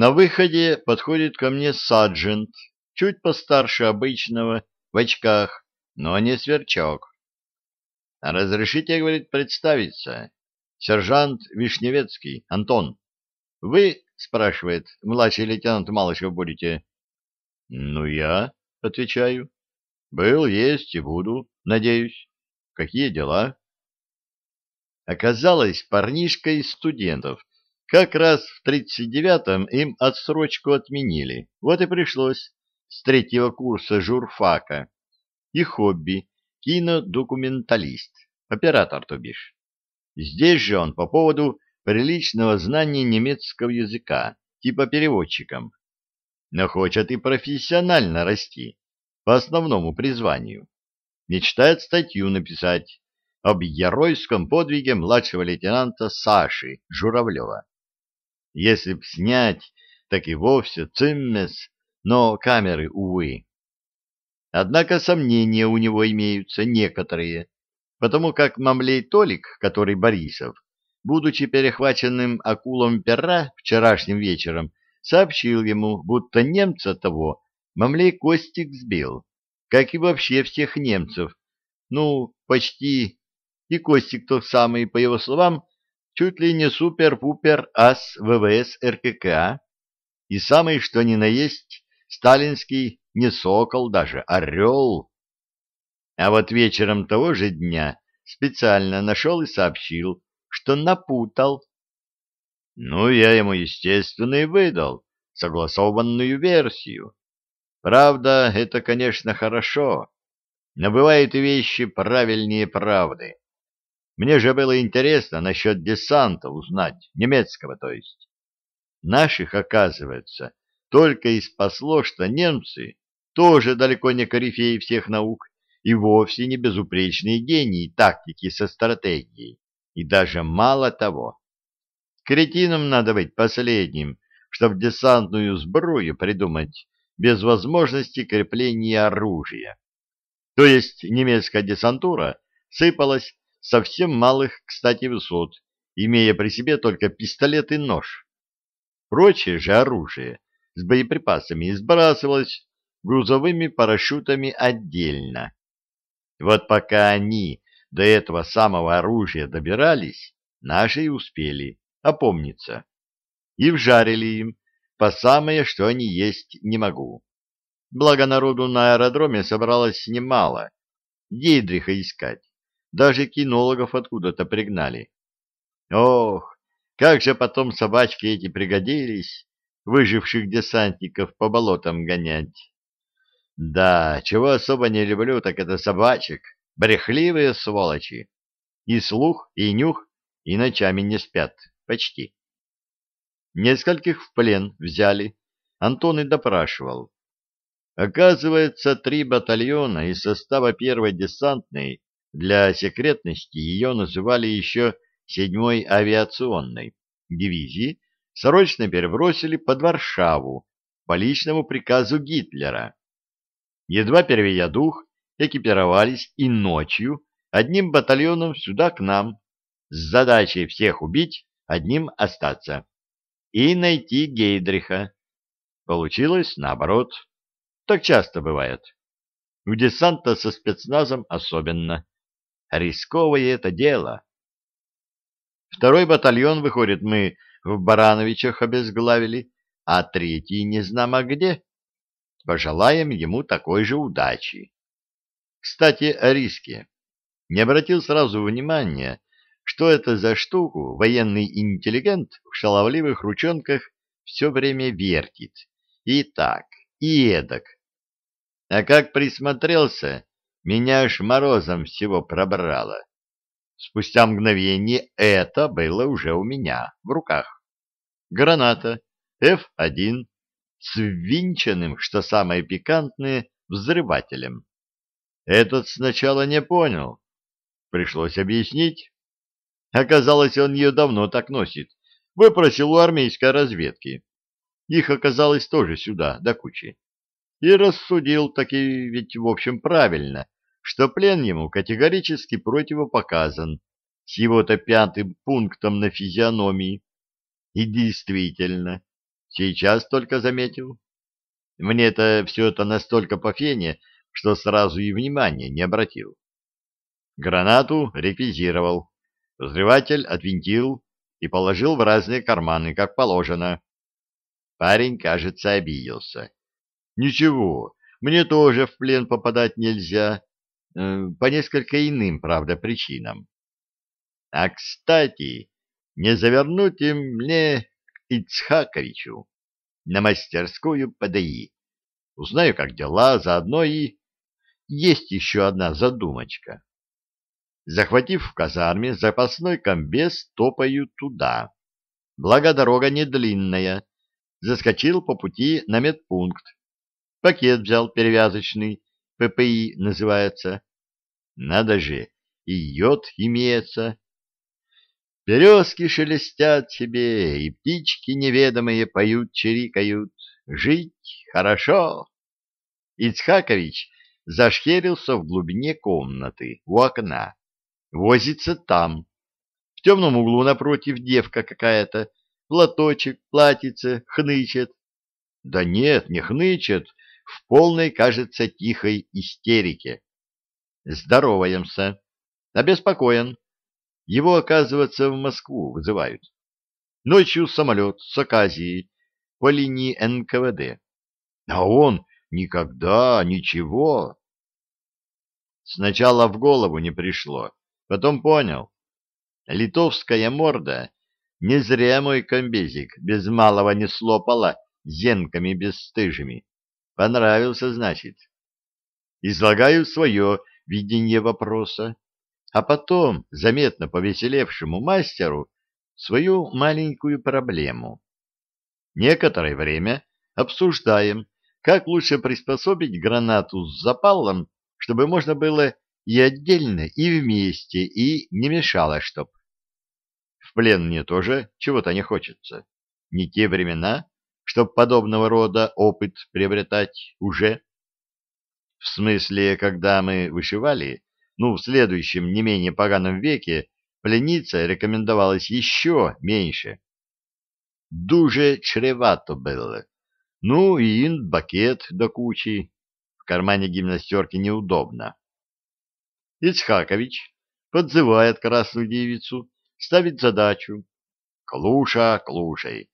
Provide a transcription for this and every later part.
На выходе подходит ко мне саджент, чуть постарше обычного, в очках, но не сверчок. «Разрешите, — говорит, — представиться. Сержант Вишневецкий, Антон. Вы, — спрашивает, — младший лейтенант Малышев будете?» «Ну, я, — отвечаю. Был, есть и буду, надеюсь. Какие дела?» Оказалось, парнишка из студентов. Как раз в 39-м им отсрочку отменили. Вот и пришлось с третьего курса журфака. И хобби — кинодокументалист, оператор, то бишь. Здесь же он по поводу приличного знания немецкого языка, типа переводчиком. Но хочет и профессионально расти, по основному призванию. Мечтает статью написать об геройском подвиге младшего лейтенанта Саши Журавлева. Если б снять, так и вовсе циммес, но камеры, увы. Однако сомнения у него имеются некоторые, потому как Мамлей Толик, который Борисов, будучи перехваченным акулом пера вчерашним вечером, сообщил ему, будто немца того Мамлей Костик сбил, как и вообще всех немцев, ну, почти, и Костик тот самый, по его словам, чуть ли не супер-пупер ас ВВС РКК, и самый что ни на есть сталинский не сокол даже, орел. А вот вечером того же дня специально нашел и сообщил, что напутал. Ну, я ему, естественно, и выдал согласованную версию. Правда, это, конечно, хорошо, но бывают вещи правильнее правды. Мне же было интересно насчет десанта узнать, немецкого то есть. Наших, оказывается, только и спасло, что немцы тоже далеко не корифеи всех наук и вовсе не безупречные гении тактики со стратегией. И даже мало того. Кретином надо быть последним, чтобы десантную сбрую придумать без возможности крепления оружия. То есть немецкая десантура сыпалась совсем малых, кстати, высот, имея при себе только пистолет и нож. Прочее же оружие с боеприпасами сбрасывалось грузовыми парашютами отдельно. Вот пока они до этого самого оружия добирались, наши и успели опомниться. И вжарили им по самое, что они есть не могу. Благо народу на аэродроме собралось немало. Гейдриха искать. Даже кинологов откуда-то пригнали. Ох, как же потом собачки эти пригодились, выживших десантников по болотам гонять. Да, чего особо не люблю, так это собачек, брехливые сволочи. И слух, и нюх, и ночами не спят, почти. Нескольких в плен взяли, Антон и допрашивал. Оказывается, три батальона из состава первой десантной для секретности ее называли еще седьмой авиационной дивизии, срочно перебросили под Варшаву по личному приказу Гитлера. Едва переведя дух, экипировались и ночью одним батальоном сюда к нам, с задачей всех убить, одним остаться, и найти Гейдриха. Получилось наоборот. Так часто бывает. У десанта со спецназом особенно. Рисковое это дело. Второй батальон, выходит, мы в Барановичах обезглавили, а третий не знамо где. Пожелаем ему такой же удачи. Кстати, о риске. Не обратил сразу внимания, что это за штуку военный интеллигент в шаловливых ручонках все время вертит. И так, и эдак. А как присмотрелся, меня аж морозом всего пробрало. Спустя мгновение это было уже у меня в руках. Граната F1 с ввинченным, что самое пикантное, взрывателем. Этот сначала не понял. Пришлось объяснить. Оказалось, он ее давно так носит. Выпросил у армейской разведки. Их оказалось тоже сюда, до кучи и рассудил таки ведь в общем правильно, что плен ему категорически противопоказан с его-то пятым пунктом на физиономии. И действительно, Сейчас только заметил. Мне-то все это настолько по фене, что сразу и внимания не обратил. Гранату реквизировал. Взрыватель отвинтил и положил в разные карманы, как положено. Парень, кажется, обиделся. Ничего, мне тоже в плен попадать нельзя. Э, по несколько иным, правда, причинам. А, кстати, не завернуть им мне к Ицхаковичу на мастерскую ПДИ. Узнаю, как дела, заодно и... Есть еще одна задумочка. Захватив в казарме запасной комбез, топаю туда. Благо дорога не длинная. Заскочил по пути на медпункт. Пакет взял перевязочный, ППИ называется. Надо же, и йод имеется. Березки шелестят себе, и птички неведомые поют, чирикают. Жить хорошо. Ицхакович зашхерился в глубине комнаты, у окна. Возится там. В темном углу напротив девка какая-то, платочек, платьице, хнычет. Да нет, не хнычет, в полной, кажется, тихой истерике. Здороваемся. Обеспокоен. Его, оказывается, в Москву вызывают. Ночью самолет с Аказией по линии НКВД. А он никогда ничего. Сначала в голову не пришло, потом понял. Литовская морда не зря мой комбезик без малого не слопала зенками бесстыжими. Понравился, значит. Излагаю свое видение вопроса а потом, заметно повеселевшему мастеру, свою маленькую проблему. Некоторое время обсуждаем, как лучше приспособить гранату с запалом, чтобы можно было и отдельно, и вместе, и не мешало чтоб. В плен мне тоже чего-то не хочется. Не те времена, чтоб подобного рода опыт приобретать уже. В смысле, когда мы вышивали, ну, в следующем не менее поганом веке плениться рекомендовалось еще меньше. Дуже чревато было. Ну и инт-бакет до кучи. В кармане гимнастерки неудобно. Ицхакович подзывает красную девицу, ставит задачу. Клуша, клушей.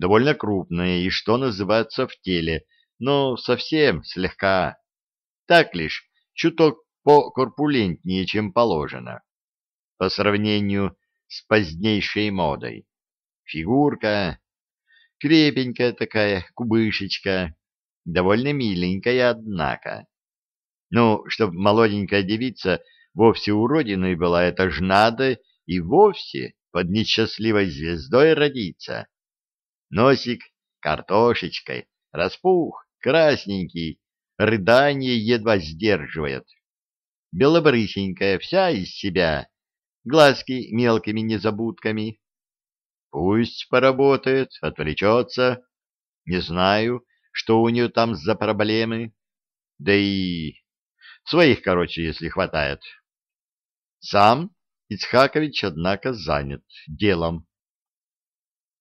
Довольно крупная и, что называется, в теле, но совсем слегка. Так лишь, чуток покорпулентнее, чем положено, по сравнению с позднейшей модой. Фигурка крепенькая такая, кубышечка, довольно миленькая, однако. Ну, чтоб молоденькая девица вовсе уродиной была, это ж надо и вовсе под несчастливой звездой родиться. Носик картошечкой, распух, красненький, рыдание едва сдерживает белобрысенькая, вся из себя, глазки мелкими незабудками. Пусть поработает, отвлечется. Не знаю, что у нее там за проблемы. Да и своих, короче, если хватает. Сам Ицхакович, однако, занят делом.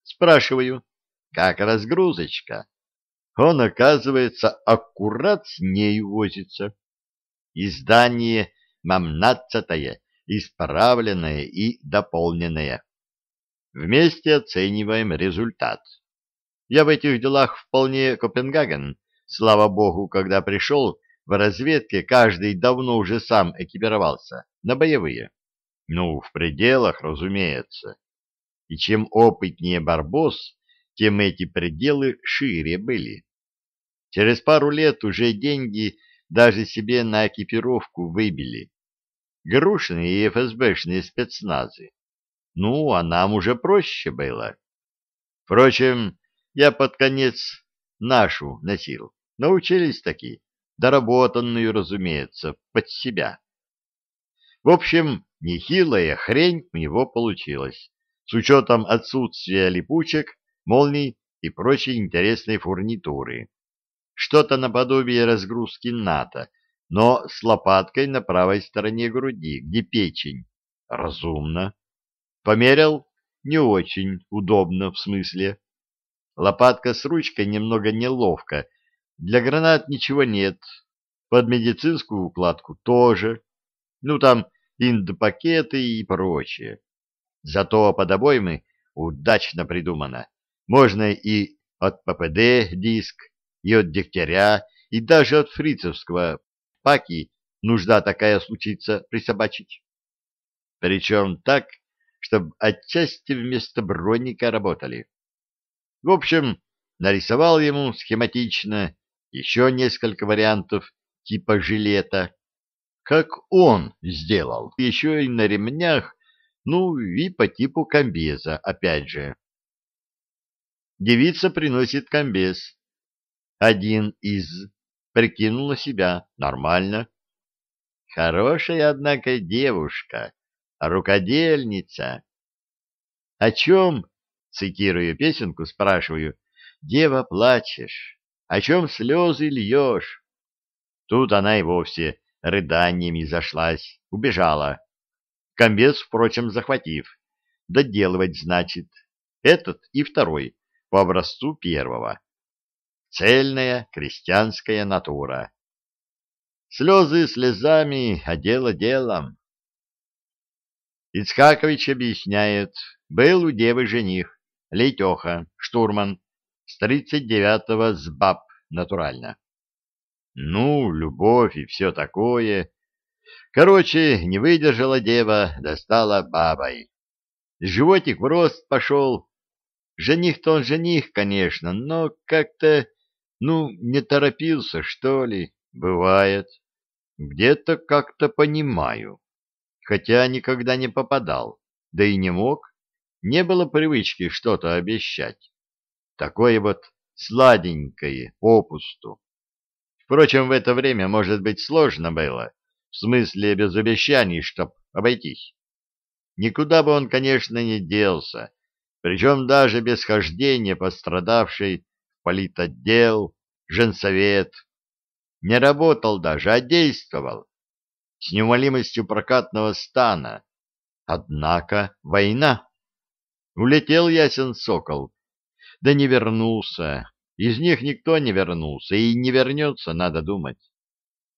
Спрашиваю, как разгрузочка? Он, оказывается, аккурат с ней возится. Издание мамнадцатое, исправленное и дополненное. Вместе оцениваем результат. Я в этих делах вполне Копенгаген. Слава богу, когда пришел, в разведке каждый давно уже сам экипировался, на боевые. Ну, в пределах, разумеется. И чем опытнее Барбос, тем эти пределы шире были. Через пару лет уже деньги даже себе на экипировку выбили. Грушные и ФСБшные спецназы. Ну, а нам уже проще было. Впрочем, я под конец нашу носил. Научились таки, доработанную, разумеется, под себя. В общем, нехилая хрень у него получилась, с учетом отсутствия липучек, молний и прочей интересной фурнитуры что-то наподобие разгрузки НАТО, но с лопаткой на правой стороне груди, где печень. Разумно. Померил? Не очень удобно, в смысле. Лопатка с ручкой немного неловко. Для гранат ничего нет. Под медицинскую укладку тоже. Ну, там индопакеты и прочее. Зато под обоймы удачно придумано. Можно и от ППД диск, и от дегтяря, и даже от фрицевского паки нужда такая случится присобачить. Причем так, чтобы отчасти вместо броника работали. В общем, нарисовал ему схематично еще несколько вариантов типа жилета, как он сделал, еще и на ремнях, ну и по типу комбеза, опять же. Девица приносит комбез. Один из прикинул на себя. Нормально. Хорошая, однако, девушка, рукодельница. О чем, цитирую песенку, спрашиваю, дева плачешь, о чем слезы льешь? Тут она и вовсе рыданиями зашлась, убежала. Комбез, впрочем, захватив. Доделывать, значит, этот и второй по образцу первого. Цельная крестьянская натура. Слезы слезами, а дело делом. Ицхакович объясняет, был у девы жених, Лейтеха, штурман, с тридцать девятого с баб, натурально. Ну, любовь и все такое. Короче, не выдержала дева, достала бабой. Животик в рост пошел, Жених-то он жених, конечно, но как-то, ну, не торопился, что ли. Бывает. Где-то как-то понимаю. Хотя никогда не попадал, да и не мог. Не было привычки что-то обещать. Такое вот сладенькое, попусту. Впрочем, в это время, может быть, сложно было, в смысле без обещаний, чтоб обойтись. Никуда бы он, конечно, не делся, причем даже без хождения пострадавшей в политотдел, женсовет. Не работал даже, а действовал с неумолимостью прокатного стана. Однако война. Улетел ясен сокол, да не вернулся. Из них никто не вернулся и не вернется, надо думать.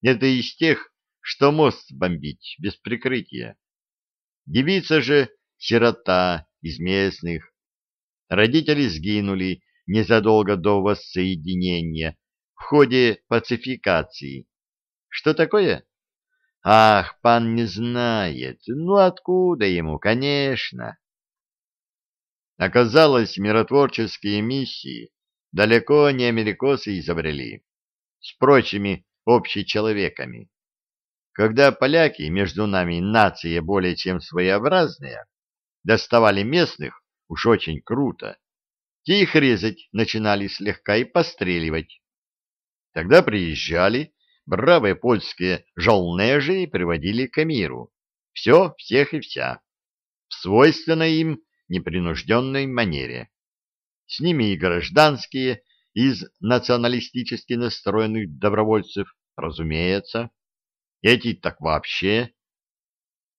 Это из тех, что мост бомбить без прикрытия. Девица же сирота из местных, Родители сгинули незадолго до воссоединения в ходе пацификации. Что такое? Ах, пан не знает. Ну откуда ему, конечно. Оказалось, миротворческие миссии далеко не америкосы изобрели, с прочими общечеловеками. Когда поляки, между нами нация более чем своеобразная, доставали местных, Уж очень круто. Те их резать начинали слегка и постреливать. Тогда приезжали бравые польские жолнежи и приводили к миру. Все, всех и вся. В свойственной им непринужденной манере. С ними и гражданские, из националистически настроенных добровольцев, разумеется. Эти так вообще.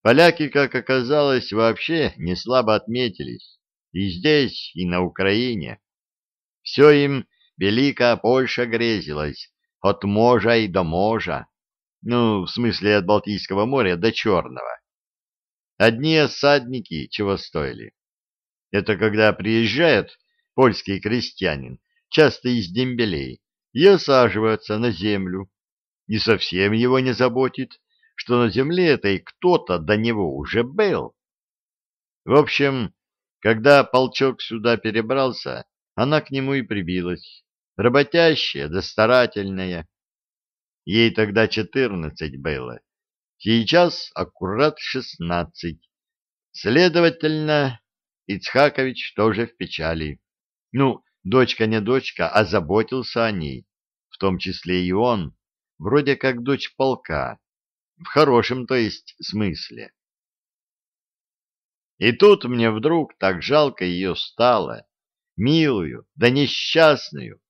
Поляки, как оказалось, вообще не слабо отметились и здесь, и на Украине. Все им Великая Польша грезилась, от можа и до можа, ну, в смысле от Балтийского моря до Черного. Одни осадники чего стоили. Это когда приезжает польский крестьянин, часто из дембелей, и осаживается на землю, и совсем его не заботит, что на земле этой кто-то до него уже был. В общем, когда полчок сюда перебрался, она к нему и прибилась, работящая да старательная. Ей тогда четырнадцать было, сейчас аккурат шестнадцать. Следовательно, Ицхакович тоже в печали. Ну, дочка не дочка, а заботился о ней, в том числе и он, вроде как дочь полка, в хорошем, то есть, смысле. И тут мне вдруг так жалко ее стало, милую, да несчастную,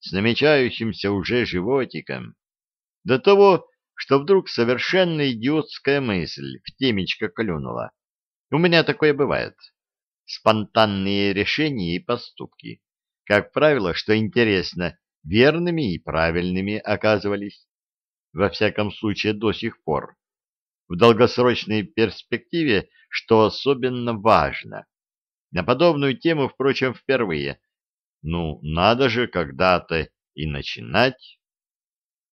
с намечающимся уже животиком, до того, что вдруг совершенно идиотская мысль в темечко клюнула. У меня такое бывает. Спонтанные решения и поступки. как правило, что интересно, верными и правильными оказывались. Во всяком случае, до сих пор. В долгосрочной перспективе, что особенно важно. На подобную тему, впрочем, впервые. Ну, надо же когда-то и начинать.